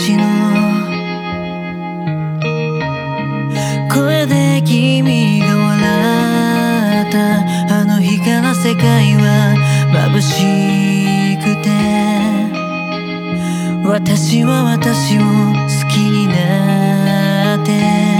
私の声で君が笑ったあの日から世界は眩しくて。私は私を好きになって。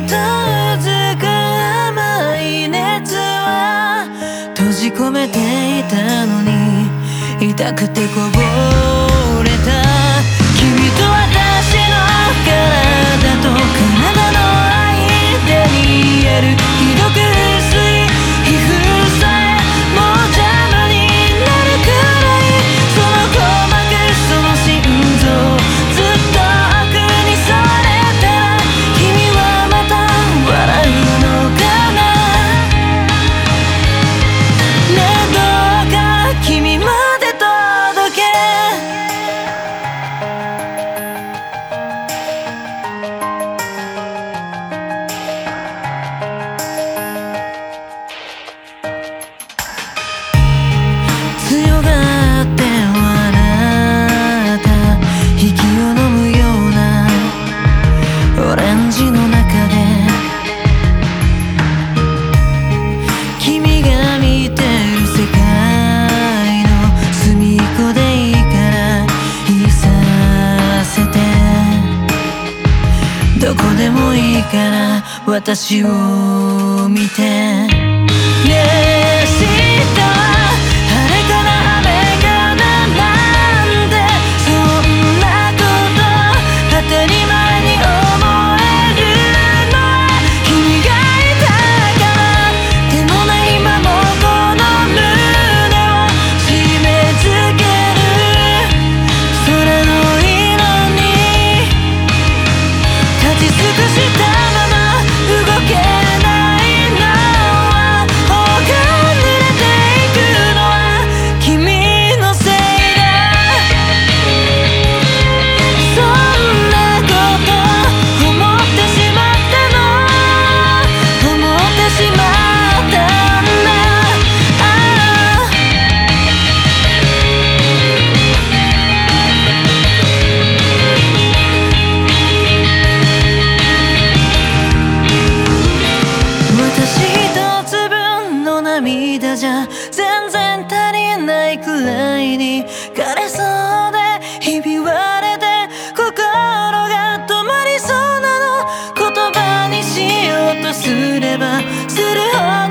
とうずく甘い熱は閉じ込めていたのに痛くてこぼれ私を見て。ねえ知った。あれから雨かななんてそんなこと当たり前に思えるの。は君がいたからでもね今もこの胸を締め付ける。それの色に立ち尽くした枯れそうでひび割れて心が止まりそうなの。言葉にしようとすればするほど